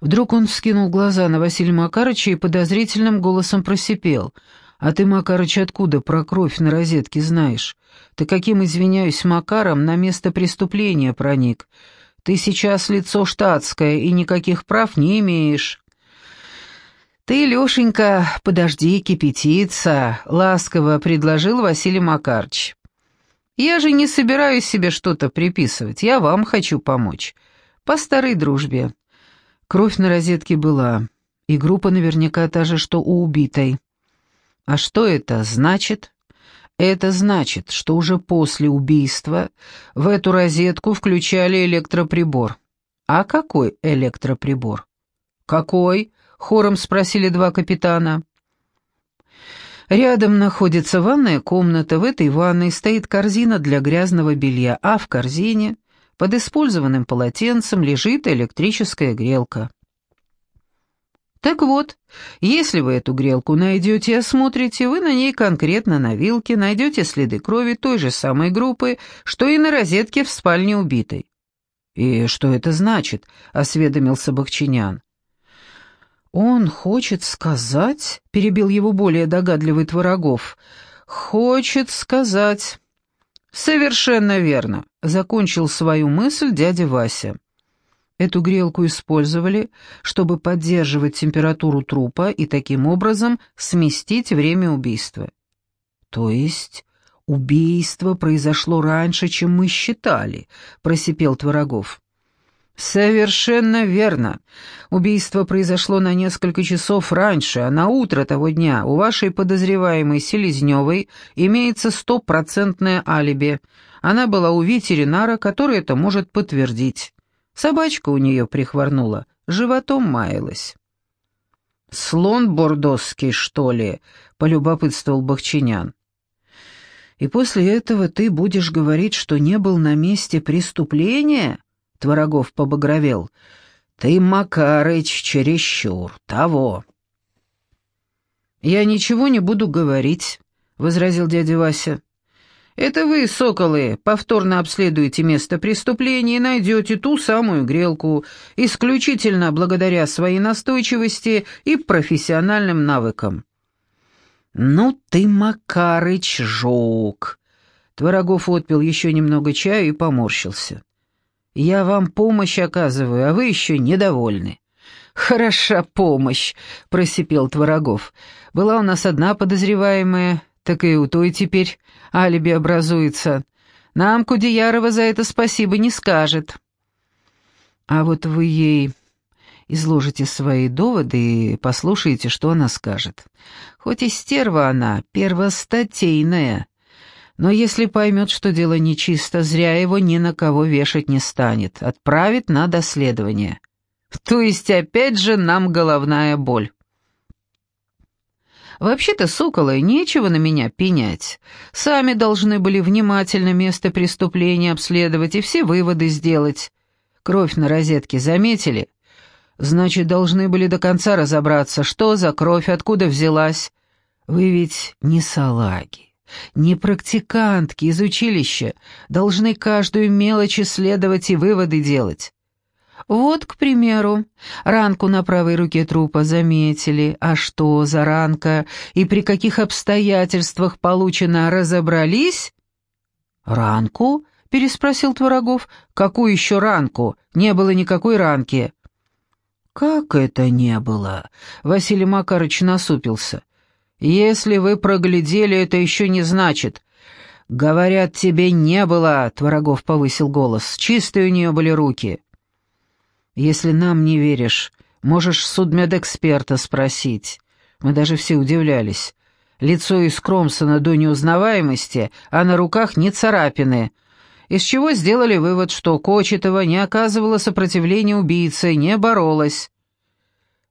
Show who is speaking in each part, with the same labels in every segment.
Speaker 1: Вдруг он вскинул глаза на Василия Макарыча и подозрительным голосом просипел. «А ты, Макарыч, откуда про кровь на розетке знаешь? Ты каким, извиняюсь, Макаром на место преступления проник? Ты сейчас лицо штатское и никаких прав не имеешь». «Ты, Лешенька, подожди кипятиться», — ласково предложил Василий Макарыч. «Я же не собираюсь себе что-то приписывать, я вам хочу помочь. По старой дружбе. Кровь на розетке была, и группа наверняка та же, что у убитой. А что это значит? Это значит, что уже после убийства в эту розетку включали электроприбор. А какой электроприбор? Какой? Хором спросили два капитана. Рядом находится ванная комната, в этой ванной стоит корзина для грязного белья, а в корзине под использованным полотенцем лежит электрическая грелка. Так вот, если вы эту грелку найдете и осмотрите, вы на ней конкретно на вилке найдете следы крови той же самой группы, что и на розетке в спальне убитой. «И что это значит?» — осведомился Бахчинян. «Он хочет сказать...» — перебил его более догадливый Творогов. «Хочет сказать...» «Совершенно верно», — закончил свою мысль дядя Вася. Эту грелку использовали, чтобы поддерживать температуру трупа и таким образом сместить время убийства. То есть убийство произошло раньше, чем мы считали, просипел Творогов. «Совершенно верно. Убийство произошло на несколько часов раньше, а на утро того дня у вашей подозреваемой Селезневой имеется стопроцентное алиби. Она была у ветеринара, который это может подтвердить. Собачка у нее прихворнула, животом маялась». «Слон бордосский, что ли?» — полюбопытствовал Бахчинян. «И после этого ты будешь говорить, что не был на месте преступления?» Творогов побагровел. «Ты, Макарыч, чересчур, того». «Я ничего не буду говорить», — возразил дядя Вася. «Это вы, соколы, повторно обследуете место преступления и найдете ту самую грелку, исключительно благодаря своей настойчивости и профессиональным навыкам». «Ну ты, Макарыч, жук!» Творогов отпил еще немного чаю и поморщился. Я вам помощь оказываю, а вы еще недовольны». «Хороша помощь», — просипел Творогов. «Была у нас одна подозреваемая, так и у той теперь алиби образуется. Нам Кудеярова за это спасибо не скажет». «А вот вы ей изложите свои доводы и послушайте, что она скажет. Хоть и стерва она, первостатейная, но если поймет, что дело нечисто, зря его ни на кого вешать не станет, отправит на доследование. То есть опять же нам головная боль. Вообще-то, соколы, нечего на меня пенять. Сами должны были внимательно место преступления обследовать и все выводы сделать. Кровь на розетке заметили? Значит, должны были до конца разобраться, что за кровь, откуда взялась. Вы ведь не салаги. Не практикантки из училища должны каждую мелочь исследовать и выводы делать. Вот, к примеру, ранку на правой руке трупа заметили, а что за ранка и при каких обстоятельствах получена, разобрались? «Ранку?» — переспросил Творогов. «Какую еще ранку? Не было никакой ранки». «Как это не было?» — Василий Макарыч насупился. «Если вы проглядели, это еще не значит». «Говорят, тебе не было», — Творогов повысил голос. «Чистые у нее были руки». «Если нам не веришь, можешь судмедэксперта спросить». Мы даже все удивлялись. Лицо из Кромсона до неузнаваемости, а на руках не царапины. Из чего сделали вывод, что Кочетова не оказывала сопротивления убийце, не боролась.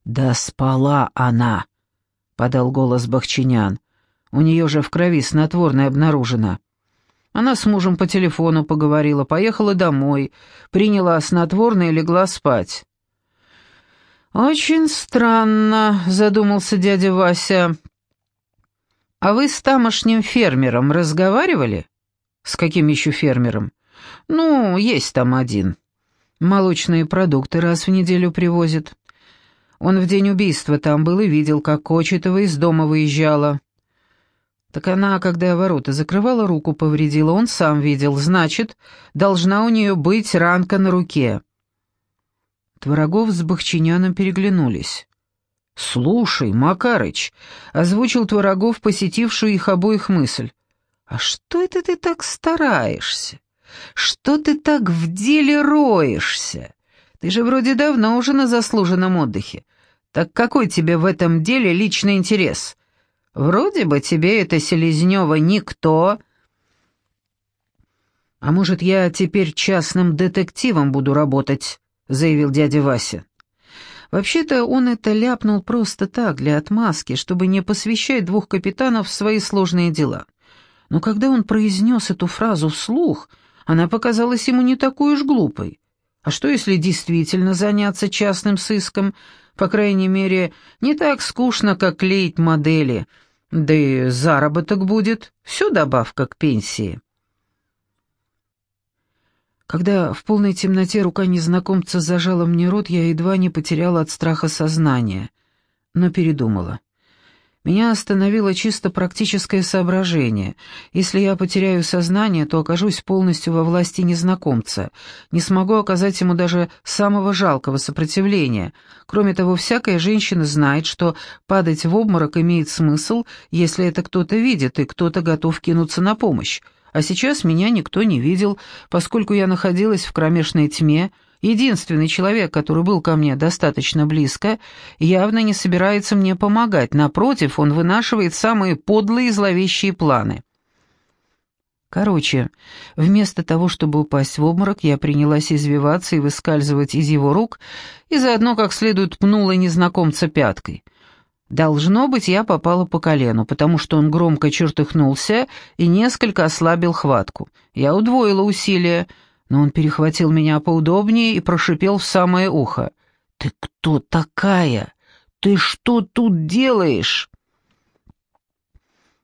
Speaker 1: «Да спала она», — подал голос Бахчинян. «У нее же в крови снотворное обнаружено». Она с мужем по телефону поговорила, поехала домой, приняла снотворное и легла спать. «Очень странно», — задумался дядя Вася. «А вы с тамошним фермером разговаривали?» «С каким еще фермером?» «Ну, есть там один. Молочные продукты раз в неделю привозит. Он в день убийства там был и видел, как Кочетова из дома выезжала. Так она, когда ворота закрывала, руку повредила, он сам видел. Значит, должна у нее быть ранка на руке. Творогов с Бахчиняном переглянулись. «Слушай, Макарыч», — озвучил Творогов посетившую их обоих мысль, «а что это ты так стараешься? Что ты так в деле роешься? Ты же вроде давно уже на заслуженном отдыхе. Так какой тебе в этом деле личный интерес? Вроде бы тебе это Селезнева никто...» «А может, я теперь частным детективом буду работать?» — заявил дядя Вася. Вообще-то он это ляпнул просто так, для отмазки, чтобы не посвящать двух капитанов в свои сложные дела. Но когда он произнес эту фразу вслух, она показалась ему не такой уж глупой. А что, если действительно заняться частным сыском? По крайней мере, не так скучно, как клеить модели. Да и заработок будет, все добавка к пенсии. Когда в полной темноте рука незнакомца зажала мне рот, я едва не потеряла от страха сознание, но передумала. Меня остановило чисто практическое соображение. Если я потеряю сознание, то окажусь полностью во власти незнакомца, не смогу оказать ему даже самого жалкого сопротивления. Кроме того, всякая женщина знает, что падать в обморок имеет смысл, если это кто-то видит и кто-то готов кинуться на помощь. А сейчас меня никто не видел, поскольку я находилась в кромешной тьме, единственный человек, который был ко мне достаточно близко, явно не собирается мне помогать, напротив, он вынашивает самые подлые и зловещие планы. Короче, вместо того, чтобы упасть в обморок, я принялась извиваться и выскальзывать из его рук, и заодно как следует пнула незнакомца пяткой — Должно быть, я попала по колену, потому что он громко чертыхнулся и несколько ослабил хватку. Я удвоила усилия, но он перехватил меня поудобнее и прошипел в самое ухо. «Ты кто такая? Ты что тут делаешь?»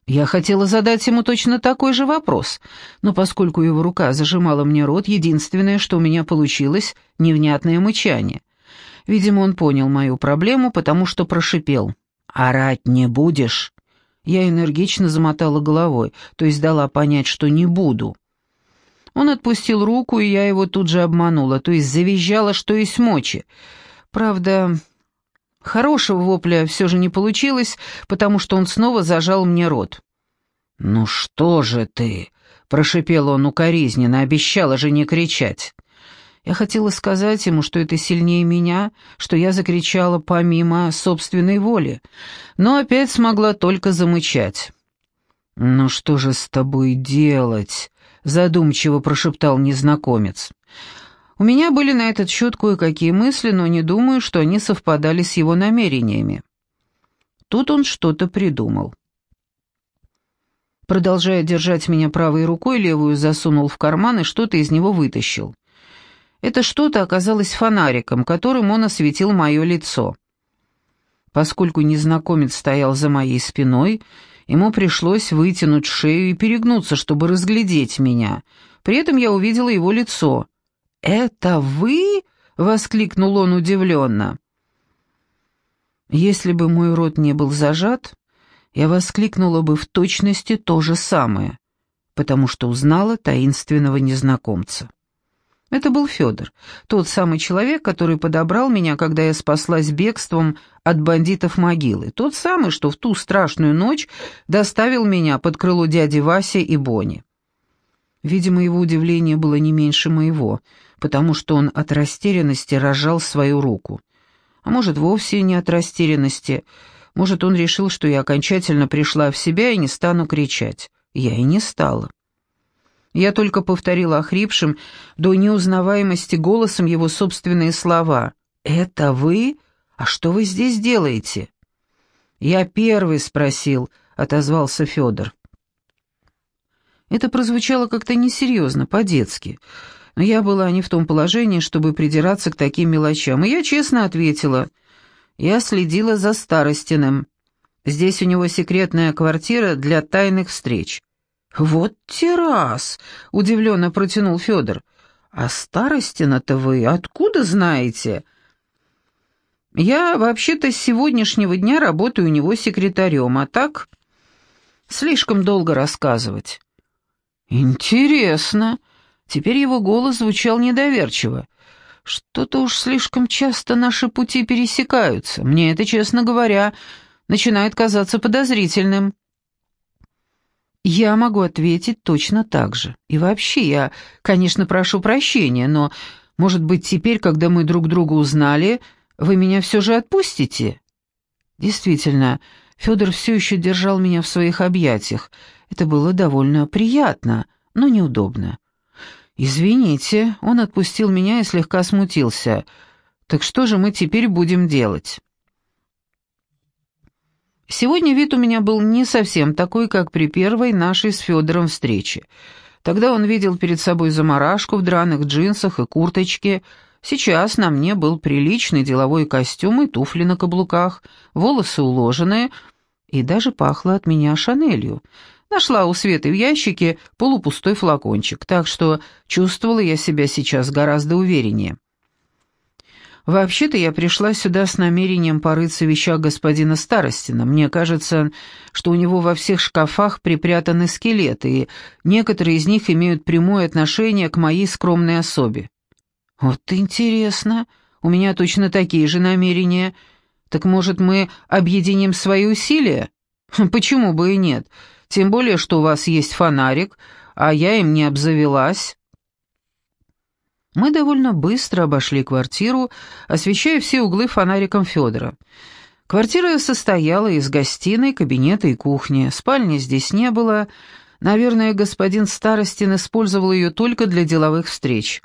Speaker 1: Я хотела задать ему точно такой же вопрос, но поскольку его рука зажимала мне рот, единственное, что у меня получилось — невнятное мычание. Видимо, он понял мою проблему, потому что прошипел. «Орать не будешь?» Я энергично замотала головой, то есть дала понять, что не буду. Он отпустил руку, и я его тут же обманула, то есть завизжала, что есть мочи. Правда, хорошего вопля все же не получилось, потому что он снова зажал мне рот. «Ну что же ты?» — прошипел он укоризненно, обещала же не кричать. Я хотела сказать ему, что это сильнее меня, что я закричала помимо собственной воли, но опять смогла только замычать. «Ну что же с тобой делать?» — задумчиво прошептал незнакомец. У меня были на этот счет кое-какие мысли, но не думаю, что они совпадали с его намерениями. Тут он что-то придумал. Продолжая держать меня правой рукой, левую засунул в карман и что-то из него вытащил. Это что-то оказалось фонариком, которым он осветил мое лицо. Поскольку незнакомец стоял за моей спиной, ему пришлось вытянуть шею и перегнуться, чтобы разглядеть меня. При этом я увидела его лицо. «Это вы?» — воскликнул он удивленно. Если бы мой рот не был зажат, я воскликнула бы в точности то же самое, потому что узнала таинственного незнакомца. Это был Федор, тот самый человек, который подобрал меня, когда я спаслась бегством от бандитов могилы, тот самый, что в ту страшную ночь доставил меня под крыло дяди Васи и Бони. Видимо, его удивление было не меньше моего, потому что он от растерянности разжал свою руку. А может, вовсе не от растерянности, может, он решил, что я окончательно пришла в себя и не стану кричать. Я и не стала. Я только повторила охрипшим до неузнаваемости голосом его собственные слова. «Это вы? А что вы здесь делаете?» «Я первый спросил», — отозвался Федор. Это прозвучало как-то несерьезно, по-детски. Но я была не в том положении, чтобы придираться к таким мелочам, и я честно ответила. Я следила за Старостиным. Здесь у него секретная квартира для тайных встреч. «Вот террас!» — удивленно протянул Федор. «А Старостина-то вы откуда знаете?» Я вообще-то с сегодняшнего дня работаю у него секретарем, а так слишком долго рассказывать». «Интересно». Теперь его голос звучал недоверчиво. «Что-то уж слишком часто наши пути пересекаются. Мне это, честно говоря, начинает казаться подозрительным». Я могу ответить точно так же. И вообще, я, конечно, прошу прощения, но, может быть, теперь, когда мы друг друга узнали, вы меня все же отпустите?» Действительно, Федор все еще держал меня в своих объятиях. Это было довольно приятно, но неудобно. «Извините», — он отпустил меня и слегка смутился. «Так что же мы теперь будем делать?» Сегодня вид у меня был не совсем такой, как при первой нашей с Федором встрече. Тогда он видел перед собой заморашку в драных джинсах и курточке. Сейчас на мне был приличный деловой костюм и туфли на каблуках, волосы уложенные, и даже пахло от меня Шанелью. Нашла у Светы в ящике полупустой флакончик, так что чувствовала я себя сейчас гораздо увереннее. Вообще-то я пришла сюда с намерением порыться в вещах господина Старостина. Мне кажется, что у него во всех шкафах припрятаны скелеты, и некоторые из них имеют прямое отношение к моей скромной особе. Вот интересно, у меня точно такие же намерения. Так может, мы объединим свои усилия? Почему бы и нет? Тем более, что у вас есть фонарик, а я им не обзавелась. Мы довольно быстро обошли квартиру, освещая все углы фонариком Федора. Квартира состояла из гостиной, кабинета и кухни. Спальни здесь не было. Наверное, господин Старостин использовал ее только для деловых встреч.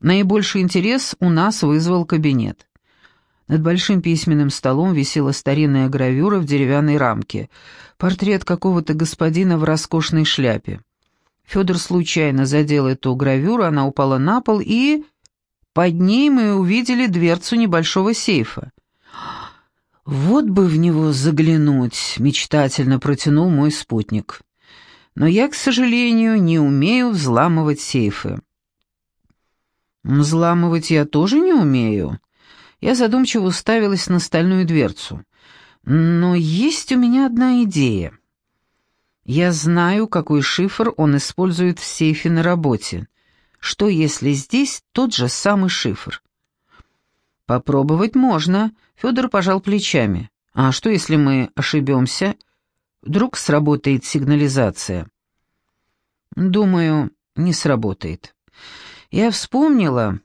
Speaker 1: Наибольший интерес у нас вызвал кабинет. Над большим письменным столом висела старинная гравюра в деревянной рамке. Портрет какого-то господина в роскошной шляпе. Федор случайно задел эту гравюру, она упала на пол, и... Под ней мы увидели дверцу небольшого сейфа. «Вот бы в него заглянуть», — мечтательно протянул мой спутник. «Но я, к сожалению, не умею взламывать сейфы». «Взламывать я тоже не умею». Я задумчиво уставилась на стальную дверцу. «Но есть у меня одна идея». Я знаю, какой шифр он использует в сейфе на работе. Что, если здесь тот же самый шифр? Попробовать можно, Федор пожал плечами. А что, если мы ошибемся? Вдруг сработает сигнализация? Думаю, не сработает. Я вспомнила,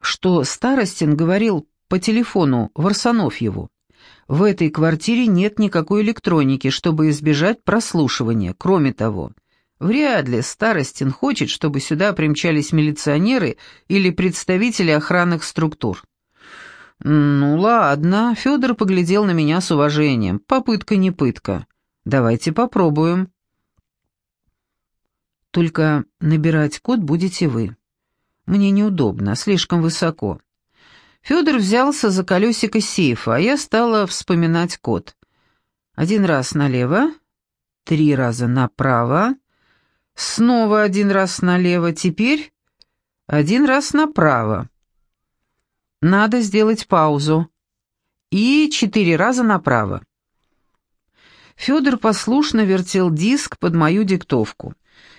Speaker 1: что Старостин говорил по телефону Варсонофьеву. В этой квартире нет никакой электроники, чтобы избежать прослушивания. Кроме того, вряд ли Старостин хочет, чтобы сюда примчались милиционеры или представители охранных структур. «Ну ладно», — Федор поглядел на меня с уважением. «Попытка не пытка. Давайте попробуем». «Только набирать код будете вы. Мне неудобно, слишком высоко. Федор взялся за колесико сейфа, а я стала вспоминать код. Один раз налево, три раза направо, снова один раз налево, теперь один раз направо. Надо сделать паузу. И четыре раза направо. Федор послушно вертел диск под мою диктовку.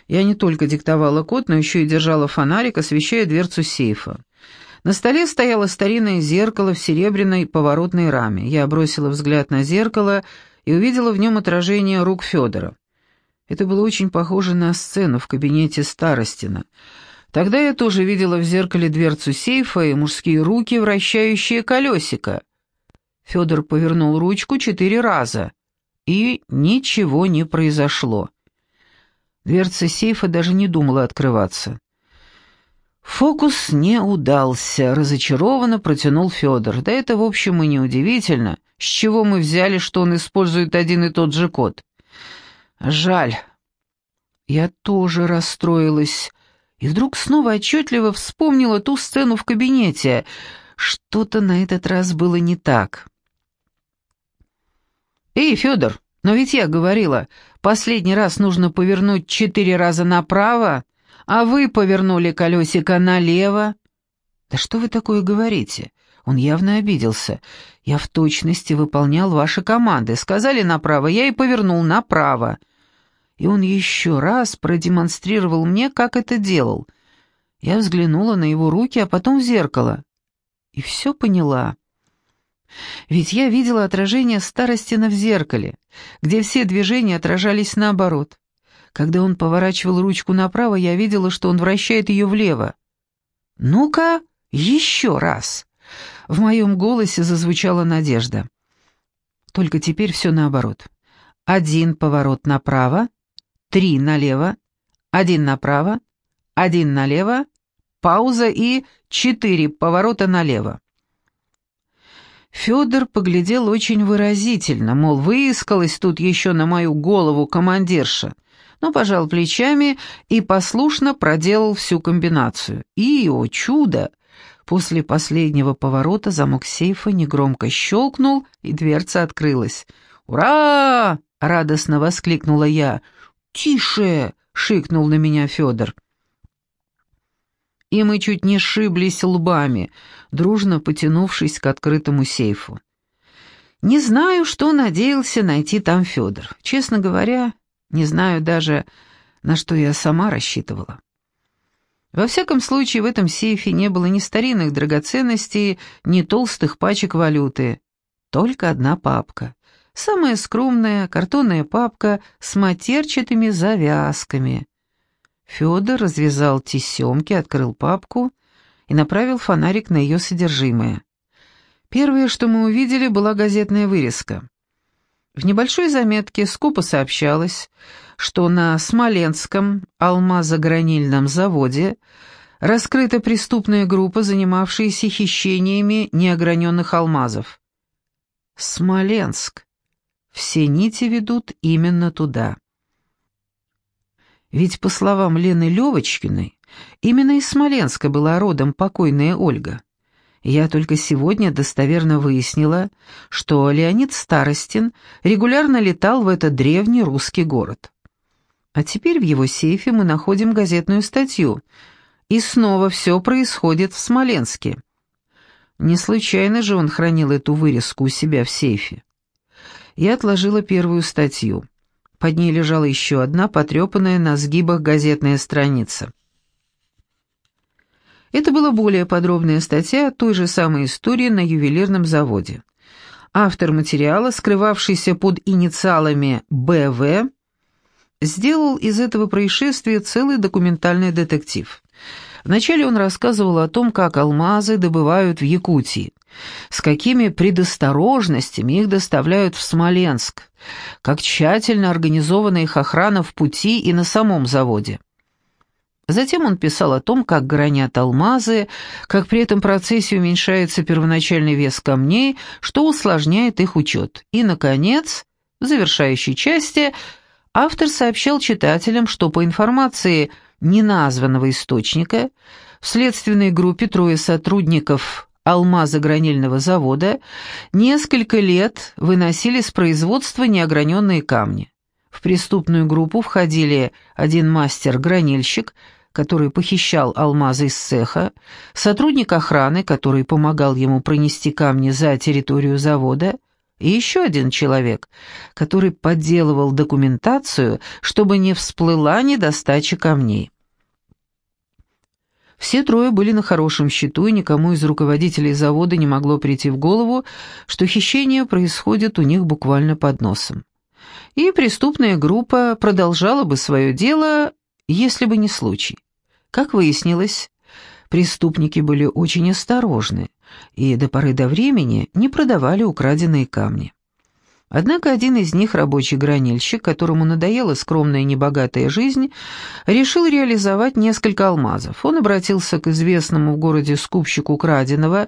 Speaker 1: Я не только диктовала код, но еще и держала фонарик, освещая дверцу сейфа. На столе стояло старинное зеркало в серебряной поворотной раме. Я бросила взгляд на зеркало и увидела в нем отражение рук Федора. Это было очень похоже на сцену в кабинете Старостина. Тогда я тоже видела в зеркале дверцу сейфа и мужские руки, вращающие колесико. Федор повернул ручку четыре раза, и ничего не произошло. Дверца сейфа даже не думала открываться. Фокус не удался, разочарованно протянул Федор. Да это, в общем, и неудивительно. С чего мы взяли, что он использует один и тот же код? Жаль. Я тоже расстроилась. И вдруг снова отчетливо вспомнила ту сцену в кабинете. Что-то на этот раз было не так. «Эй, Федор, но ведь я говорила, последний раз нужно повернуть четыре раза направо, а вы повернули колесико налево. Да что вы такое говорите? Он явно обиделся. «Я в точности выполнял ваши команды. Сказали направо, я и повернул направо». И он еще раз продемонстрировал мне, как это делал. Я взглянула на его руки, а потом в зеркало. И все поняла. Ведь я видела отражение Старостина в зеркале, где все движения отражались наоборот. Когда он поворачивал ручку направо, я видела, что он вращает ее влево. «Ну-ка, еще раз!» В моем голосе зазвучала надежда. Только теперь все наоборот. Один поворот направо, три налево, один направо, один налево, пауза и четыре поворота налево. Федор поглядел очень выразительно, мол, выискалась тут еще на мою голову командирша, но пожал плечами и послушно проделал всю комбинацию. И, о чудо! После последнего поворота замок сейфа негромко щелкнул, и дверца открылась. «Ура!» — радостно воскликнула я. «Тише!» — шикнул на меня Федор. И мы чуть не сшиблись лбами, дружно потянувшись к открытому сейфу. Не знаю, что надеялся найти там Федор. Честно говоря, не знаю даже, на что я сама рассчитывала. Во всяком случае, в этом сейфе не было ни старинных драгоценностей, ни толстых пачек валюты. Только одна папка. Самая скромная картонная папка с матерчатыми завязками. Федор развязал тесемки, открыл папку и направил фонарик на ее содержимое. Первое, что мы увидели, была газетная вырезка. В небольшой заметке скупо сообщалось, что на Смоленском алмазогранильном заводе раскрыта преступная группа, занимавшаяся хищениями неограненных алмазов. Смоленск. Все нити ведут именно туда. Ведь, по словам Лены Левочкиной, именно из Смоленска была родом покойная Ольга. Я только сегодня достоверно выяснила, что Леонид Старостин регулярно летал в этот древний русский город. А теперь в его сейфе мы находим газетную статью, и снова все происходит в Смоленске. Не случайно же он хранил эту вырезку у себя в сейфе. Я отложила первую статью. Под ней лежала еще одна, потрепанная на сгибах газетная страница. Это была более подробная статья той же самой истории на ювелирном заводе. Автор материала, скрывавшийся под инициалами «БВ», сделал из этого происшествия целый документальный детектив. Вначале он рассказывал о том, как алмазы добывают в Якутии, с какими предосторожностями их доставляют в Смоленск, как тщательно организована их охрана в пути и на самом заводе. Затем он писал о том, как гранят алмазы, как при этом процессе уменьшается первоначальный вес камней, что усложняет их учет. И, наконец, в завершающей части автор сообщал читателям, что по информации неназванного источника в следственной группе трое сотрудников алмазогранильного завода несколько лет выносили с производства неограненные камни. В преступную группу входили один мастер-гранильщик, который похищал алмазы из цеха, сотрудник охраны, который помогал ему пронести камни за территорию завода, и еще один человек, который подделывал документацию, чтобы не всплыла недостача камней. Все трое были на хорошем счету, и никому из руководителей завода не могло прийти в голову, что хищение происходит у них буквально под носом. И преступная группа продолжала бы свое дело, если бы не случай. Как выяснилось, преступники были очень осторожны и до поры до времени не продавали украденные камни. Однако один из них, рабочий гранильщик, которому надоела скромная небогатая жизнь, решил реализовать несколько алмазов. Он обратился к известному в городе скупщику краденого,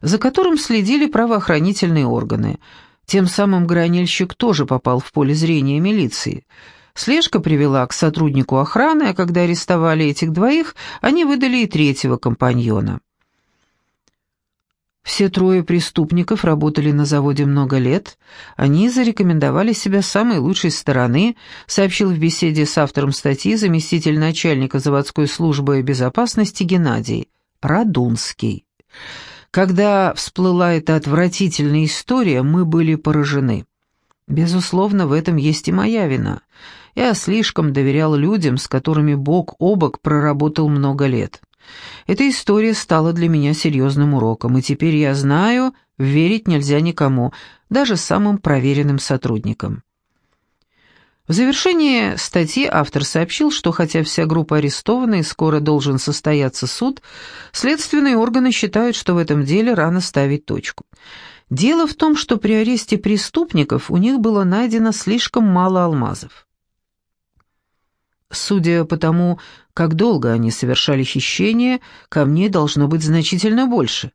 Speaker 1: за которым следили правоохранительные органы. Тем самым гранильщик тоже попал в поле зрения милиции – Слежка привела к сотруднику охраны, а когда арестовали этих двоих, они выдали и третьего компаньона. Все трое преступников работали на заводе много лет. Они зарекомендовали себя с самой лучшей стороны, сообщил в беседе с автором статьи заместитель начальника заводской службы безопасности Геннадий Радунский. Когда всплыла эта отвратительная история, мы были поражены. Безусловно, в этом есть и моя вина. Я слишком доверял людям, с которыми бок о бок проработал много лет. Эта история стала для меня серьезным уроком, и теперь я знаю, верить нельзя никому, даже самым проверенным сотрудникам. В завершении статьи автор сообщил, что хотя вся группа арестована и скоро должен состояться суд, следственные органы считают, что в этом деле рано ставить точку. Дело в том, что при аресте преступников у них было найдено слишком мало алмазов. Судя по тому, как долго они совершали хищение, камней должно быть значительно больше.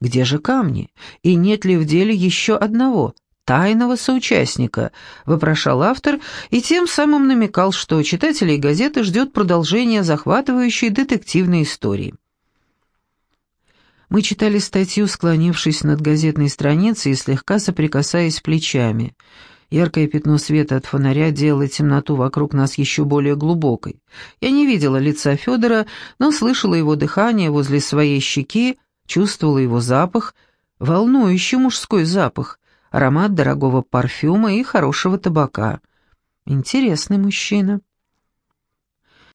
Speaker 1: Где же камни? И нет ли в деле еще одного, тайного соучастника, вопрошал автор и тем самым намекал, что читателей газеты ждет продолжение захватывающей детективной истории. Мы читали статью, склонившись над газетной страницей и слегка соприкасаясь плечами. Яркое пятно света от фонаря делало темноту вокруг нас еще более глубокой. Я не видела лица Федора, но слышала его дыхание возле своей щеки, чувствовала его запах, волнующий мужской запах, аромат дорогого парфюма и хорошего табака. Интересный мужчина.